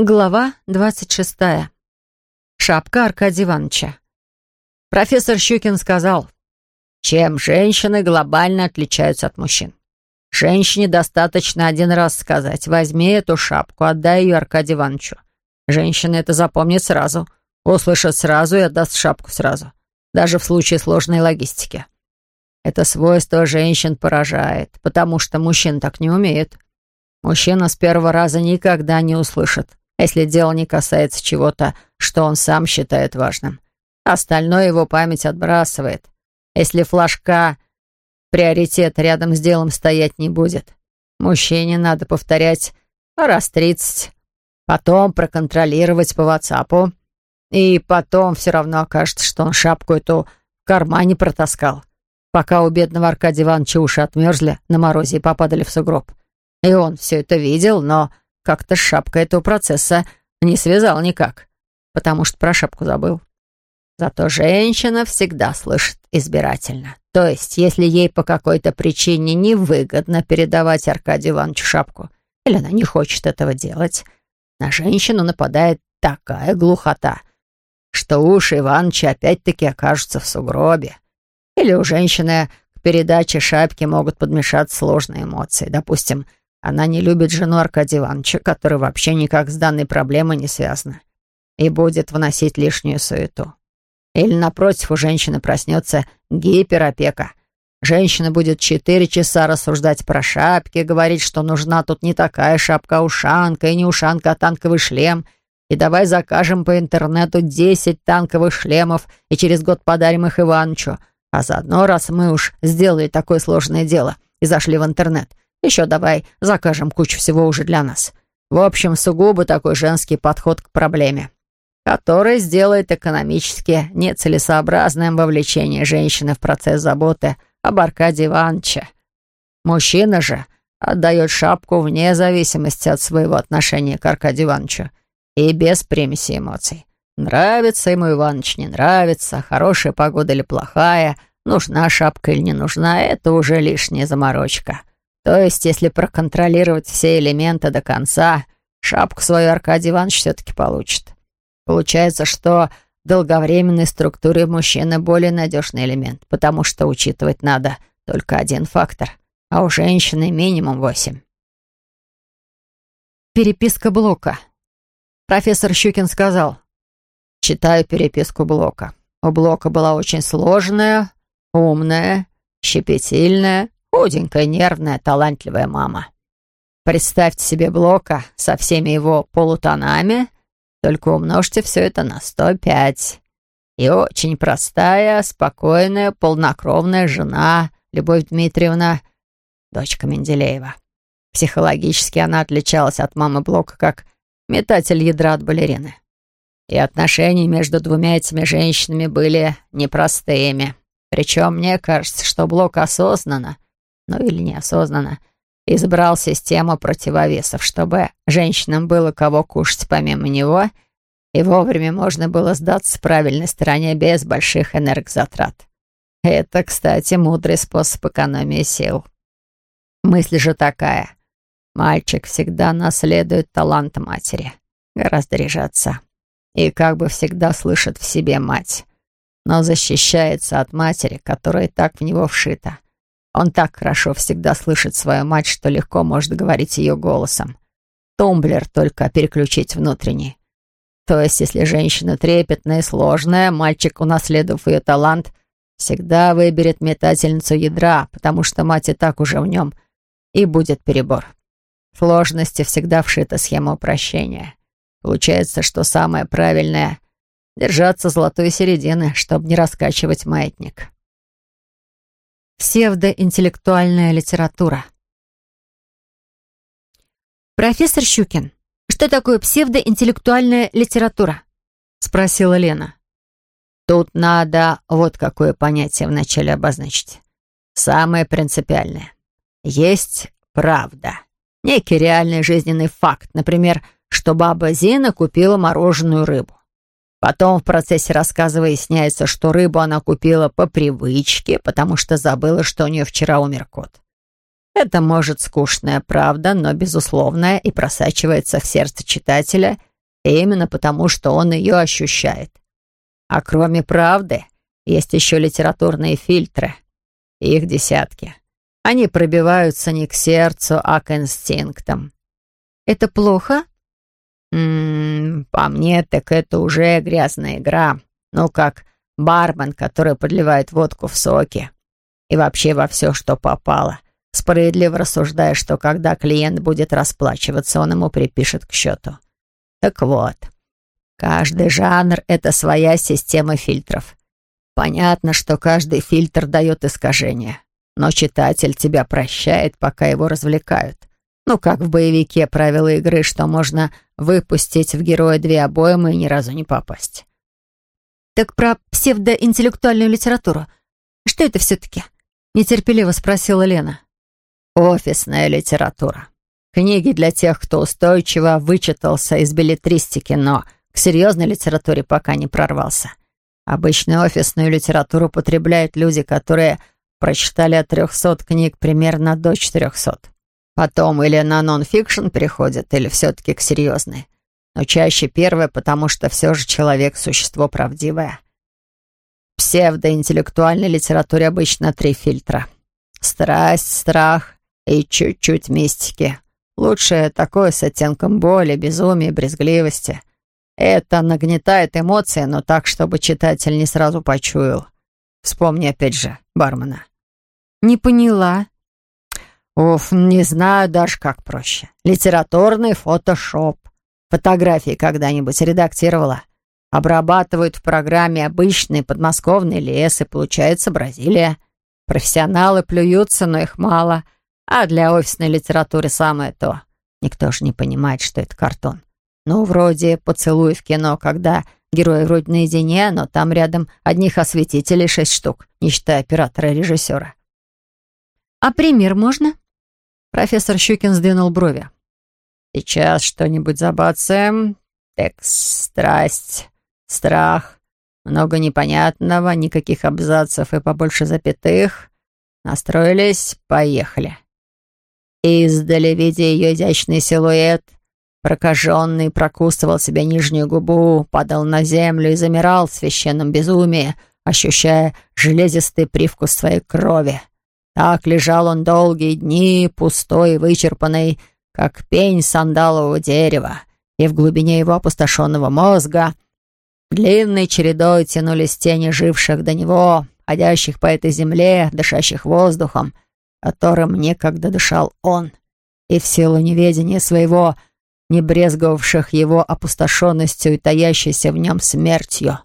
Глава двадцать шестая. Шапка Аркадия Ивановича. Профессор Щукин сказал, чем женщины глобально отличаются от мужчин. Женщине достаточно один раз сказать, возьми эту шапку, отдай ее Аркадию Ивановичу. Женщина это запомнит сразу, услышит сразу и отдаст шапку сразу, даже в случае сложной логистики. Это свойство женщин поражает, потому что мужчин так не умеет. Мужчина с первого раза никогда не услышит, если дело не касается чего-то, что он сам считает важным. Остальное его память отбрасывает. Если флажка приоритет рядом с делом стоять не будет, мужчине надо повторять раз тридцать, потом проконтролировать по ватсапу, и потом все равно окажется, что он шапку эту в кармане протаскал, пока у бедного Аркадия Ивановича уши отмерзли на морозе и попадали в сугроб. И он все это видел, но как-то шапка этого процесса не связал никак, потому что про шапку забыл. Зато женщина всегда слышит избирательно. То есть, если ей по какой-то причине невыгодно передавать Аркадию Ивановичу шапку, или она не хочет этого делать, на женщину нападает такая глухота, что уши Ивановича опять-таки окажутся в сугробе. Или у женщины к передаче шапки могут подмешать сложные эмоции. Допустим, она не любит жену Аркадия Ивановича, которая вообще никак с данной проблемой не связана, и будет вносить лишнюю суету. Или, напротив, у женщины проснется гиперопека. Женщина будет четыре часа рассуждать про шапки, говорить, что нужна тут не такая шапка, ушанка, и не ушанка, а танковый шлем. И давай закажем по интернету десять танковых шлемов и через год подарим их Иванычу. А заодно, раз мы уж сделали такое сложное дело и зашли в интернет, еще давай закажем кучу всего уже для нас. В общем, сугубо такой женский подход к проблеме, который сделает экономически нецелесообразным вовлечение женщины в процесс заботы об Аркадии Ивановиче. Мужчина же отдает шапку вне зависимости от своего отношения к Аркадию Ивановичу и без примеси эмоций. Нравится ему Иваныч, не нравится, хорошая погода или плохая, нужна шапка или не нужна, это уже лишняя заморочка. То есть, если проконтролировать все элементы до конца, шапку свою Аркадий Иванович все-таки получит. Получается, что в долговременной структуре мужчины более надежный элемент, потому что учитывать надо только один фактор, а у женщины минимум восемь. Переписка Блока. Профессор Щукин сказал, «Читаю переписку Блока. У Блока была очень сложная, умная, щепетильная, Худенькая, нервная, талантливая мама. Представьте себе Блока со всеми его полутонами, только умножьте все это на 105. И очень простая, спокойная, полнокровная жена Любовь Дмитриевна, дочка Менделеева. Психологически она отличалась от мамы Блока как метатель ядра от балерины. И отношения между двумя этими женщинами были непростыми. Причем мне кажется, что Блок осознанно ну или неосознанно, избрал систему противовесов, чтобы женщинам было кого кушать помимо него, и вовремя можно было сдаться правильной стороне без больших энергозатрат. Это, кстати, мудрый способ экономии сил. Мысль же такая. Мальчик всегда наследует талант матери, гораздо реже отца. И как бы всегда слышит в себе мать, но защищается от матери, которая так в него вшита. Он так хорошо всегда слышит свою мать, что легко может говорить ее голосом. Тумблер только переключить внутренний. То есть, если женщина трепетная и сложная, мальчик, унаследовав ее талант, всегда выберет метательницу ядра, потому что мать и так уже в нем, и будет перебор. Сложности всегда вшита схема упрощения. Получается, что самое правильное — держаться золотой середины, чтобы не раскачивать маятник. Псевдоинтеллектуальная литература. «Профессор Щукин, что такое псевдоинтеллектуальная литература?» — спросила Лена. «Тут надо вот какое понятие вначале обозначить. Самое принципиальное. Есть правда. Некий реальный жизненный факт, например, что баба Зина купила мороженую рыбу. Потом в процессе рассказа выясняется, что рыбу она купила по привычке, потому что забыла, что у нее вчера умер кот. Это может скучная правда, но безусловная и просачивается в сердце читателя Именно потому, что он ее ощущает. А кроме правды, есть еще литературные фильтры. Их десятки. Они пробиваются не к сердцу, а к инстинктам. Это плохо? По мне, так это уже грязная игра. Ну, как бармен, который подливает водку в соки. И вообще во все, что попало. Справедливо рассуждая, что когда клиент будет расплачиваться, он ему припишет к счету. Так вот, каждый жанр — это своя система фильтров. Понятно, что каждый фильтр дает искажение, но читатель тебя прощает, пока его развлекают. Ну, как в боевике правила игры, что можно выпустить в героя две обоймы и ни разу не попасть. Так про псевдоинтеллектуальную литературу. Что это все-таки? Нетерпеливо спросила Лена. Офисная литература. Книги для тех, кто устойчиво вычитался из билетристики, но к серьезной литературе пока не прорвался. Обычно офисную литературу потребляют люди, которые прочитали от трехсот книг примерно до четырехсот. Потом или на нон-фикшн переходят, или все-таки к серьезной. Но чаще первое, потому что все же человек — существо правдивое. В псевдоинтеллектуальной литературе обычно три фильтра. Страсть, страх и чуть-чуть мистики. Лучше такое с оттенком боли, безумия, брезгливости. Это нагнетает эмоции, но так, чтобы читатель не сразу почуял. Вспомни опять же бармена. «Не поняла», Уф, не знаю даже, как проще. Литературный фотошоп. Фотографии когда-нибудь редактировала. Обрабатывают в программе обычный подмосковный лес, и получается Бразилия. Профессионалы плюются, но их мало. А для офисной литературы самое то. Никто же не понимает, что это картон. Ну, вроде поцелуй в кино, когда герои вроде наедине, но там рядом одних осветителей шесть штук, не считая оператора и режиссера. «А пример можно?» Профессор Щукин сдвинул брови. «Сейчас что-нибудь забацаем. Текст, страсть, страх. Много непонятного, никаких абзацев и побольше запятых. Настроились, поехали». Издали, видя ее изящный силуэт, прокаженный прокусывал себе нижнюю губу, падал на землю и замирал в священном безумии, ощущая железистый привкус своей крови. Так лежал он долгие дни, пустой и вычерпанный, как пень сандалового дерева, и в глубине его опустошенного мозга длинной чередой тянулись тени живших до него, ходящих по этой земле, дышащих воздухом, которым некогда дышал он, и в силу неведения своего, не брезговавших его опустошенностью и таящейся в нем смертью.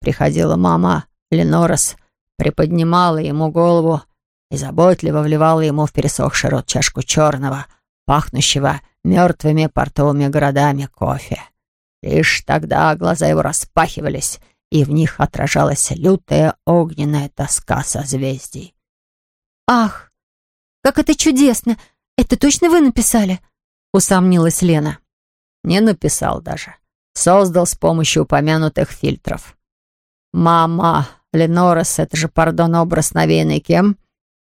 Приходила мама Ленорес, приподнимала ему голову, и заботливо вливала ему в пересохший рот чашку черного, пахнущего мертвыми портовыми городами кофе. Лишь тогда глаза его распахивались, и в них отражалась лютая огненная тоска созвездий. «Ах, как это чудесно! Это точно вы написали?» — усомнилась Лена. «Не написал даже. Создал с помощью упомянутых фильтров. Мама, Ленорес, это же, пардон, образ навеянный кем?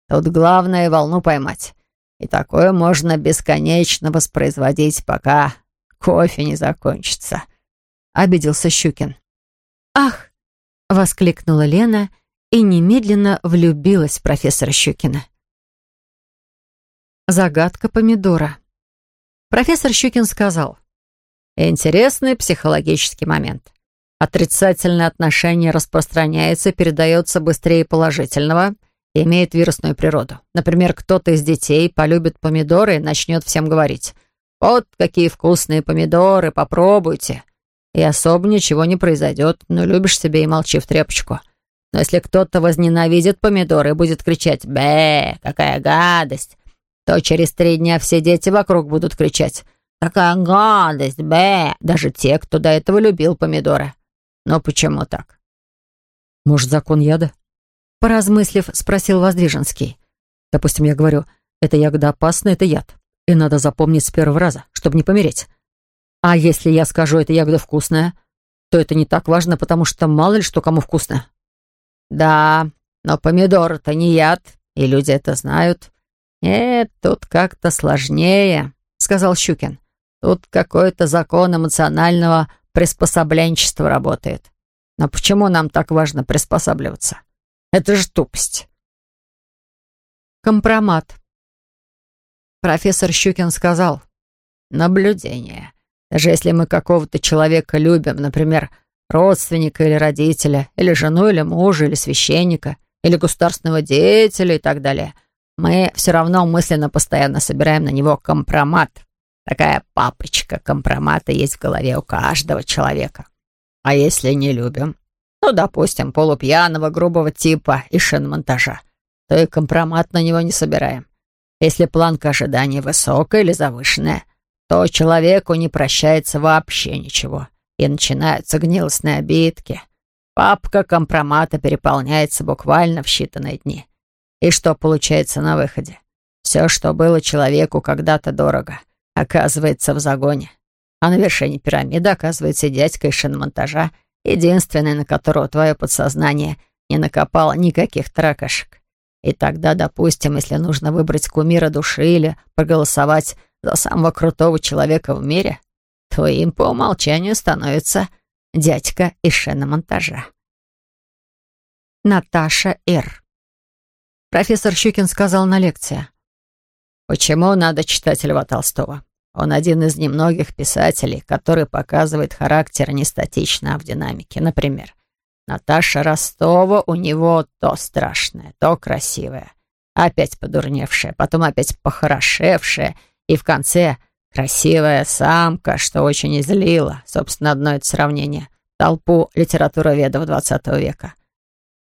Тут главное волну поймать. И такое можно бесконечно воспроизводить, пока кофе не закончится», — обиделся Щукин. «Ах!» — воскликнула Лена и немедленно влюбилась в профессора Щукина. Загадка помидора. Профессор Щукин сказал. «Интересный психологический момент. Отрицательное отношение распространяется, передается быстрее положительного — имеет вирусную природу. Например, кто-то из детей полюбит помидоры и начнет всем говорить «Вот какие вкусные помидоры, попробуйте». И особо ничего не произойдет, но любишь себе и молчи в тряпочку. Но если кто-то возненавидит помидоры и будет кричать «Бе, какая гадость!», то через три дня все дети вокруг будут кричать «Какая гадость! Бе!» Даже те, кто до этого любил помидоры. Но почему так? Может, закон яда? Поразмыслив, спросил Воздвиженский. Допустим, я говорю, эта ягода опасна, это яд. И надо запомнить с первого раза, чтобы не помереть. А если я скажу, эта ягода вкусная, то это не так важно, потому что мало ли что кому вкусно. Да, но помидор — это не яд, и люди это знают. Нет, тут как-то сложнее, — сказал Щукин. Тут какой-то закон эмоционального приспособленчества работает. Но почему нам так важно приспосабливаться? Это же тупость. Компромат. Профессор Щукин сказал, наблюдение. Даже если мы какого-то человека любим, например, родственника или родителя, или жену, или мужа, или священника, или государственного деятеля и так далее, мы все равно мысленно постоянно собираем на него компромат. Такая папочка компромата есть в голове у каждого человека. А если не любим, ну, допустим, полупьяного, грубого типа из шиномонтажа, то и компромат на него не собираем. Если планка ожидания высокая или завышенная, то человеку не прощается вообще ничего, и начинаются гнилостные обидки. Папка компромата переполняется буквально в считанные дни. И что получается на выходе? Все, что было человеку когда-то дорого, оказывается в загоне. А на вершине пирамиды оказывается дядька из шиномонтажа, единственный, на которого твое подсознание не накопало никаких тракашек. И тогда, допустим, если нужно выбрать кумира души или проголосовать за самого крутого человека в мире, то им по умолчанию становится дядька из шиномонтажа. Наташа Р. Профессор Щукин сказал на лекции. «Почему надо читать Льва Толстого? Он один из немногих писателей, который показывает характер не статично, а в динамике. Например, Наташа Ростова у него то страшная, то красивая, опять подурневшая, потом опять похорошевшая, и в конце красивая самка, что очень излила, собственно, одно это сравнение, толпу литературоведов XX века.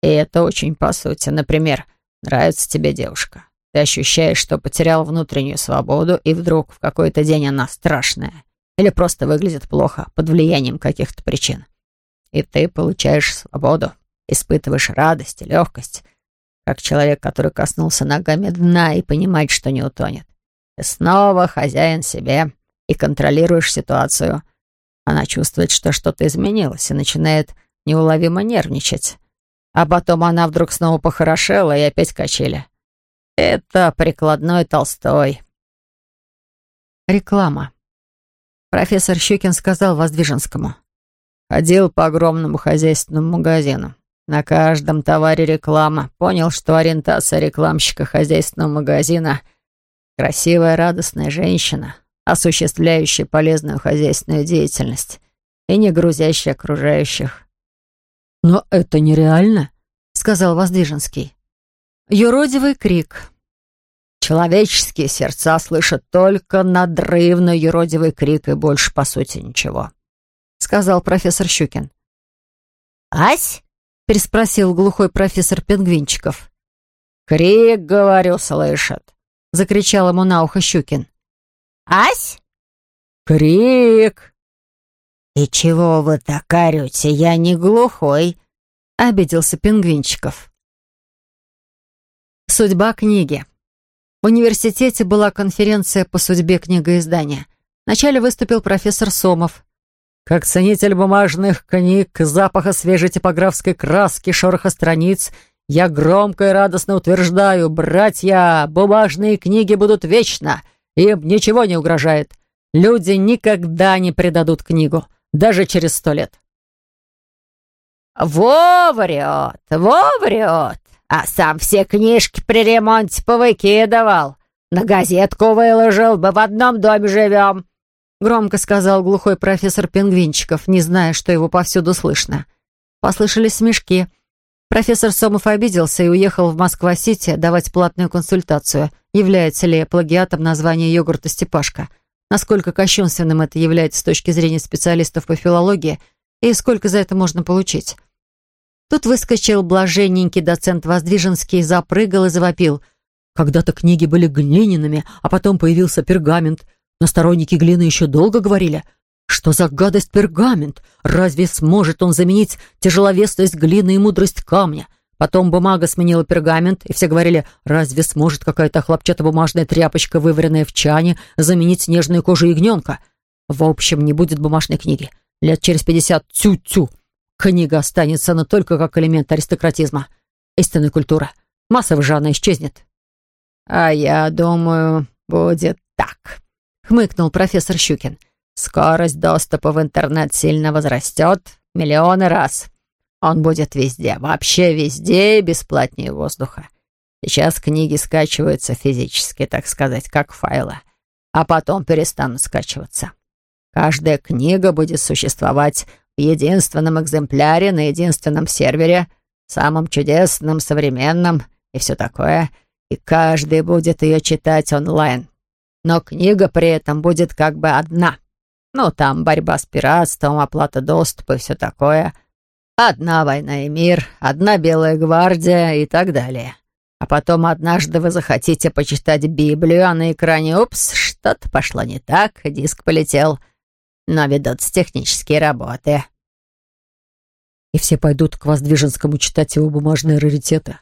И это очень по сути. Например, нравится тебе девушка. Ты ощущаешь, что потерял внутреннюю свободу, и вдруг в какой-то день она страшная. Или просто выглядит плохо под влиянием каких-то причин и ты получаешь свободу, испытываешь радость и легкость, как человек, который коснулся ногами дна и понимает, что не утонет. Ты снова хозяин себе и контролируешь ситуацию. Она чувствует, что что-то изменилось и начинает неуловимо нервничать. А потом она вдруг снова похорошела и опять качели. Это прикладной Толстой. Реклама. Профессор Щукин сказал Воздвиженскому. Ходил по огромному хозяйственному магазину. На каждом товаре реклама. Понял, что ориентация рекламщика хозяйственного магазина — красивая, радостная женщина, осуществляющая полезную хозяйственную деятельность и не грузящая окружающих. «Но это нереально», — сказал Воздвиженский. Юродивый крик. Человеческие сердца слышат только надрывный юродивый крик и больше, по сути, ничего сказал профессор Щукин. «Ась?» — переспросил глухой профессор Пингвинчиков. «Крик, говорю, слышат!» — закричал ему на ухо Щукин. «Ась?» «Крик!» «И чего вы так орете? Я не глухой!» — обиделся Пингвинчиков. Судьба книги. В университете была конференция по судьбе книгоиздания. Вначале выступил профессор Сомов. Как ценитель бумажных книг, запаха свежей типографской краски, шороха страниц, я громко и радостно утверждаю, братья, бумажные книги будут вечно, им ничего не угрожает. Люди никогда не предадут книгу, даже через сто лет. «Во врет, а сам все книжки при ремонте повыкидывал. На газетку выложил, бы в одном доме живем», Громко сказал глухой профессор Пингвинчиков, не зная, что его повсюду слышно. Послышались смешки. Профессор Сомов обиделся и уехал в Москва-Сити давать платную консультацию, является ли плагиатом название йогурта «Степашка», насколько кощунственным это является с точки зрения специалистов по филологии и сколько за это можно получить. Тут выскочил блаженненький доцент Воздвиженский, запрыгал и завопил. «Когда-то книги были глиняными, а потом появился пергамент. Но сторонники глины еще долго говорили, что за гадость пергамент? Разве сможет он заменить тяжеловесность глины и мудрость камня? Потом бумага сменила пергамент, и все говорили, разве сможет какая-то хлопчатобумажная тряпочка, вываренная в чане, заменить снежную кожу ягненка? В общем, не будет бумажной книги. Лет через пятьдесят тю-тю. Книга останется, но только как элемент аристократизма. Истинная культура. Массовый же она исчезнет. А я думаю, будет так хмыкнул профессор Щукин. Скорость доступа в интернет сильно возрастет миллионы раз. Он будет везде, вообще везде, бесплатнее воздуха. Сейчас книги скачиваются физически, так сказать, как файлы, а потом перестанут скачиваться. Каждая книга будет существовать в единственном экземпляре на единственном сервере, самом чудесном, современном и все такое, и каждый будет ее читать онлайн. Но книга при этом будет как бы одна. Ну, там борьба с пиратством, оплата доступа и все такое. Одна война и мир, одна белая гвардия и так далее. А потом однажды вы захотите почитать Библию, а на экране, упс, что-то пошло не так, диск полетел. Но ведутся технические работы. И все пойдут к Воздвиженскому читать его бумажные раритеты.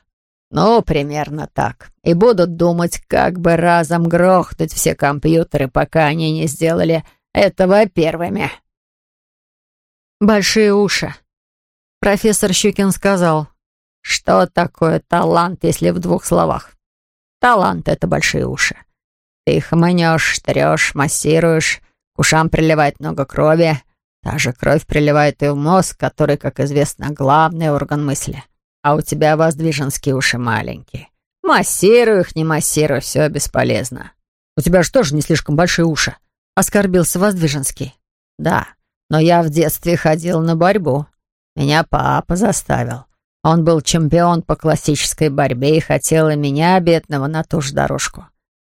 Ну, примерно так. И будут думать, как бы разом грохнуть все компьютеры, пока они не сделали этого первыми. Большие уши. Профессор Щукин сказал. Что такое талант, если в двух словах? Талант — это большие уши. Ты их манешь, трешь, массируешь, к ушам приливает много крови. Та же кровь приливает и в мозг, который, как известно, главный орган мысли. А у тебя воздвиженские уши маленькие. Массируй их, не массируй, все бесполезно. У тебя же тоже не слишком большие уши, — оскорбился Воздвиженский. Да, но я в детстве ходил на борьбу. Меня папа заставил. Он был чемпион по классической борьбе и хотел и меня, бедного, на ту же дорожку.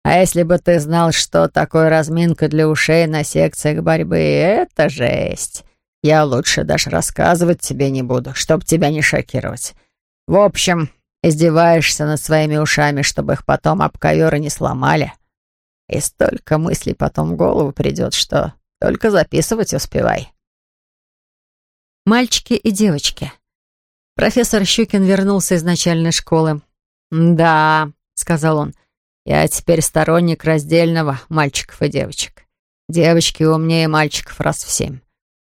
А если бы ты знал, что такое разминка для ушей на секциях борьбы, это жесть. Я лучше даже рассказывать тебе не буду, чтобы тебя не шокировать. В общем, издеваешься над своими ушами, чтобы их потом об ковер не сломали. И столько мыслей потом в голову придет, что только записывать успевай. Мальчики и девочки. Профессор Щукин вернулся из начальной школы. «Да», — сказал он, — «я теперь сторонник раздельного мальчиков и девочек. Девочки умнее мальчиков раз в семь.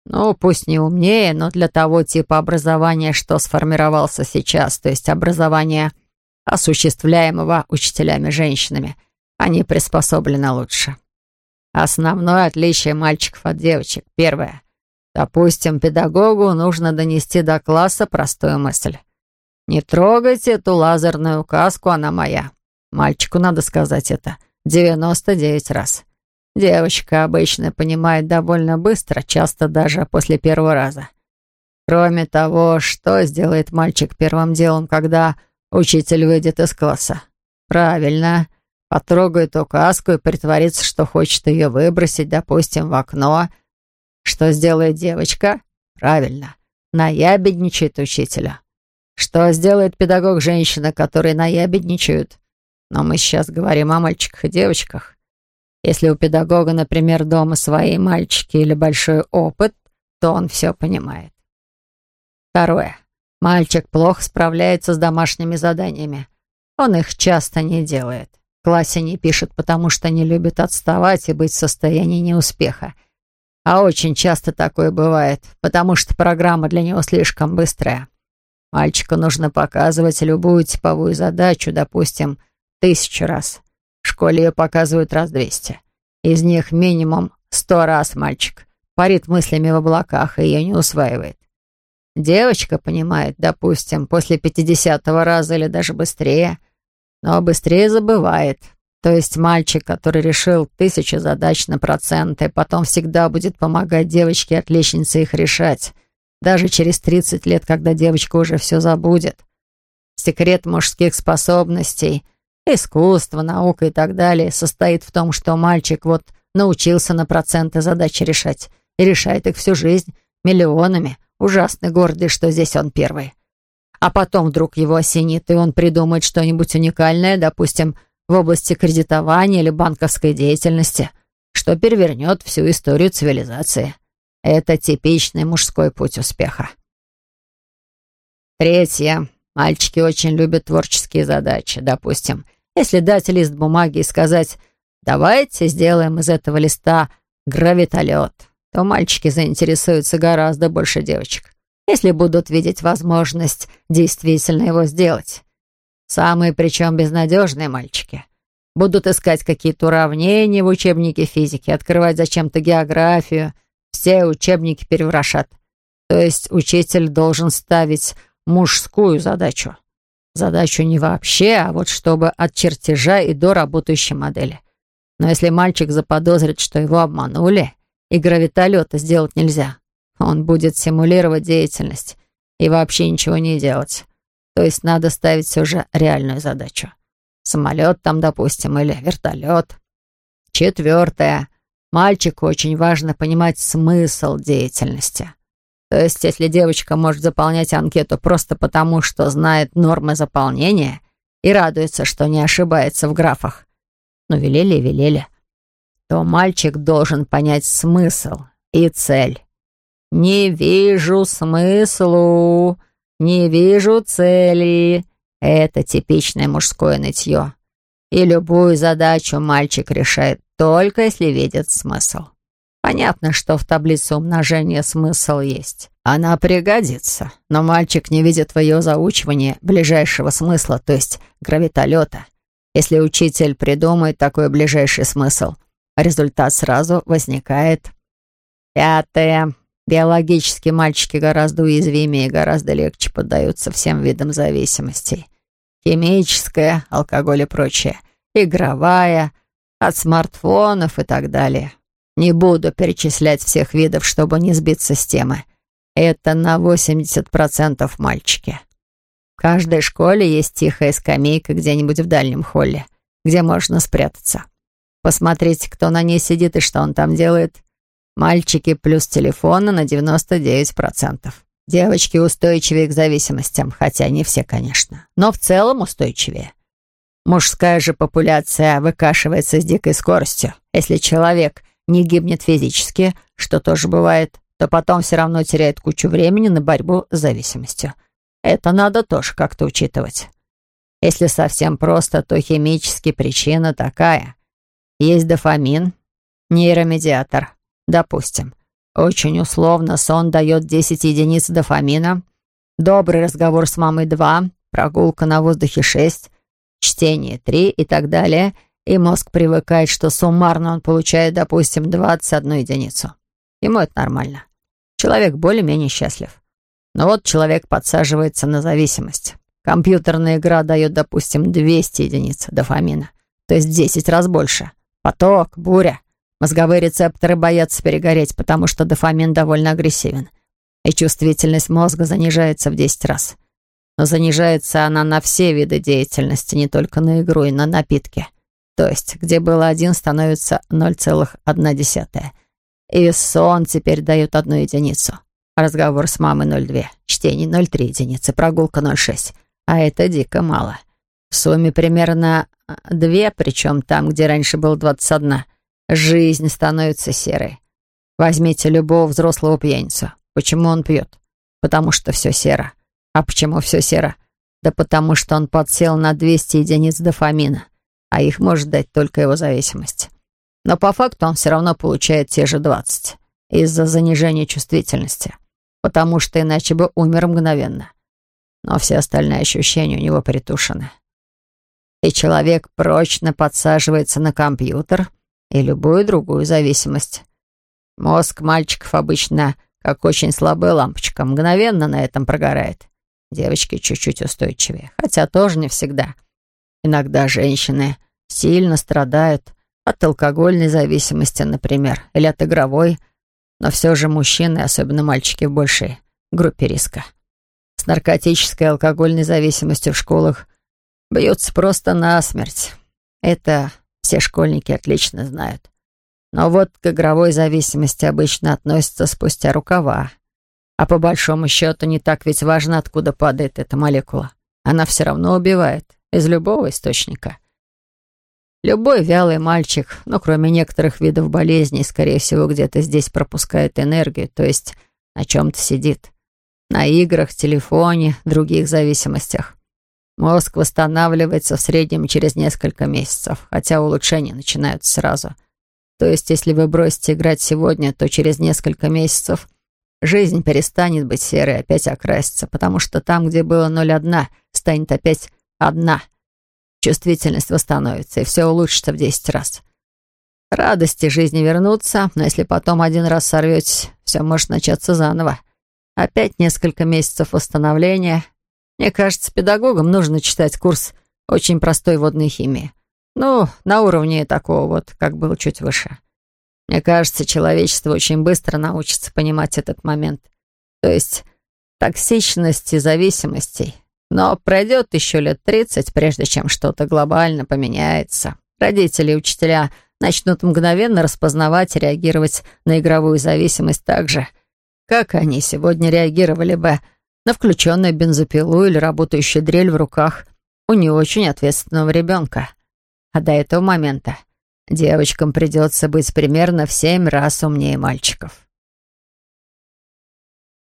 Ну, пусть не умнее, но для того типа образования, что сформировался сейчас, то есть образование, осуществляемого учителями-женщинами, они приспособлены лучше. Основное отличие мальчиков от девочек. Первое. Допустим, педагогу нужно донести до класса простую мысль. «Не трогайте эту лазерную указку, она моя». Мальчику надо сказать это 99 раз. Девочка обычно понимает довольно быстро, часто даже после первого раза. Кроме того, что сделает мальчик первым делом, когда учитель выйдет из класса? Правильно, потрогает указку и притворится, что хочет ее выбросить, допустим, в окно — что сделает девочка? Правильно, наябедничает учителя. Что сделает педагог-женщина, которые наябедничают? Но мы сейчас говорим о мальчиках и девочках. Если у педагога, например, дома свои мальчики или большой опыт, то он все понимает. Второе. Мальчик плохо справляется с домашними заданиями. Он их часто не делает. В классе не пишет, потому что не любит отставать и быть в состоянии неуспеха. А очень часто такое бывает, потому что программа для него слишком быстрая. Мальчику нужно показывать любую типовую задачу, допустим, тысячу раз. В школе ее показывают раз двести. Из них минимум сто раз мальчик парит мыслями в облаках и ее не усваивает. Девочка понимает, допустим, после пятидесятого раза или даже быстрее, но быстрее забывает, то есть мальчик, который решил тысячу задач на проценты, потом всегда будет помогать девочке-отличнице их решать, даже через 30 лет, когда девочка уже все забудет. Секрет мужских способностей, искусства, наука и так далее состоит в том, что мальчик вот научился на проценты задачи решать и решает их всю жизнь миллионами, ужасно гордый, что здесь он первый. А потом вдруг его осенит, и он придумает что-нибудь уникальное, допустим, в области кредитования или банковской деятельности, что перевернет всю историю цивилизации. Это типичный мужской путь успеха. Третье. Мальчики очень любят творческие задачи. Допустим, если дать лист бумаги и сказать «давайте сделаем из этого листа гравитолет», то мальчики заинтересуются гораздо больше девочек, если будут видеть возможность действительно его сделать. Самые причем безнадежные мальчики. Будут искать какие-то уравнения в учебнике физики, открывать зачем-то географию. Все учебники переворошат. То есть учитель должен ставить мужскую задачу. Задачу не вообще, а вот чтобы от чертежа и до работающей модели. Но если мальчик заподозрит, что его обманули, и гравитолета сделать нельзя, он будет симулировать деятельность и вообще ничего не делать. То есть надо ставить все же реальную задачу. Самолет там, допустим, или вертолет. Четвертое. Мальчику очень важно понимать смысл деятельности. То есть, если девочка может заполнять анкету просто потому, что знает нормы заполнения и радуется, что не ошибается в графах, ну, велели велели, то мальчик должен понять смысл и цель. «Не вижу смыслу, не вижу цели». Это типичное мужское нытье. И любую задачу мальчик решает только если видит смысл. Понятно, что в таблице умножения смысл есть. Она пригодится, но мальчик не видит в ее заучивании ближайшего смысла, то есть гравитолета. Если учитель придумает такой ближайший смысл, результат сразу возникает. Пятое. Биологически мальчики гораздо уязвимее и гораздо легче поддаются всем видам зависимостей. Химическая, алкоголь и прочее, игровая, от смартфонов и так далее. Не буду перечислять всех видов, чтобы не сбиться с темы. Это на 80% мальчики. В каждой школе есть тихая скамейка где-нибудь в дальнем холле, где можно спрятаться. Посмотрите, кто на ней сидит и что он там делает. Мальчики плюс телефона на 99%. Девочки устойчивее к зависимостям, хотя не все, конечно, но в целом устойчивее. Мужская же популяция выкашивается с дикой скоростью. Если человек не гибнет физически, что тоже бывает, то потом все равно теряет кучу времени на борьбу с зависимостью. Это надо тоже как-то учитывать. Если совсем просто, то химически причина такая. Есть дофамин, нейромедиатор, допустим. Очень условно сон дает 10 единиц дофамина, добрый разговор с мамой 2, прогулка на воздухе 6, чтение 3 и так далее – и мозг привыкает, что суммарно он получает, допустим, 21 единицу. Ему это нормально. Человек более-менее счастлив. Но вот человек подсаживается на зависимость. Компьютерная игра дает, допустим, 200 единиц дофамина, то есть в 10 раз больше. Поток, буря. Мозговые рецепторы боятся перегореть, потому что дофамин довольно агрессивен. И чувствительность мозга занижается в 10 раз. Но занижается она на все виды деятельности, не только на игру и на напитки. То есть, где было один, становится 0,1. И сон теперь дает одну единицу. Разговор с мамой 0,2, чтение 0,3 единицы, прогулка 0,6. А это дико мало. В сумме примерно 2, причем там, где раньше было 21. Жизнь становится серой. Возьмите любого взрослого пьяницу. Почему он пьет? Потому что все серо. А почему все серо? Да потому что он подсел на 200 единиц дофамина а их может дать только его зависимость. Но по факту он все равно получает те же 20 из-за занижения чувствительности, потому что иначе бы умер мгновенно. Но все остальные ощущения у него притушены. И человек прочно подсаживается на компьютер и любую другую зависимость. Мозг мальчиков обычно, как очень слабая лампочка, мгновенно на этом прогорает. Девочки чуть-чуть устойчивее, хотя тоже не всегда. Иногда женщины сильно страдают от алкогольной зависимости, например, или от игровой, но все же мужчины, особенно мальчики, в большей группе риска. С наркотической и алкогольной зависимостью в школах бьются просто насмерть. Это все школьники отлично знают. Но вот к игровой зависимости обычно относятся спустя рукава. А по большому счету не так ведь важно, откуда падает эта молекула. Она все равно убивает из любого источника. Любой вялый мальчик, ну, кроме некоторых видов болезней, скорее всего, где-то здесь пропускает энергию, то есть на чем-то сидит. На играх, телефоне, других зависимостях. Мозг восстанавливается в среднем через несколько месяцев, хотя улучшения начинаются сразу. То есть, если вы бросите играть сегодня, то через несколько месяцев жизнь перестанет быть серой, опять окрасится, потому что там, где было 0,1, станет опять одна. Чувствительность восстановится, и все улучшится в десять раз. Радости жизни вернутся, но если потом один раз сорветесь, все может начаться заново. Опять несколько месяцев восстановления. Мне кажется, педагогам нужно читать курс очень простой водной химии. Ну, на уровне такого вот, как был чуть выше. Мне кажется, человечество очень быстро научится понимать этот момент. То есть токсичности зависимостей. Но пройдет еще лет 30, прежде чем что-то глобально поменяется. Родители и учителя начнут мгновенно распознавать и реагировать на игровую зависимость так же, как они сегодня реагировали бы на включенную бензопилу или работающую дрель в руках у не очень ответственного ребенка. А до этого момента девочкам придется быть примерно в семь раз умнее мальчиков.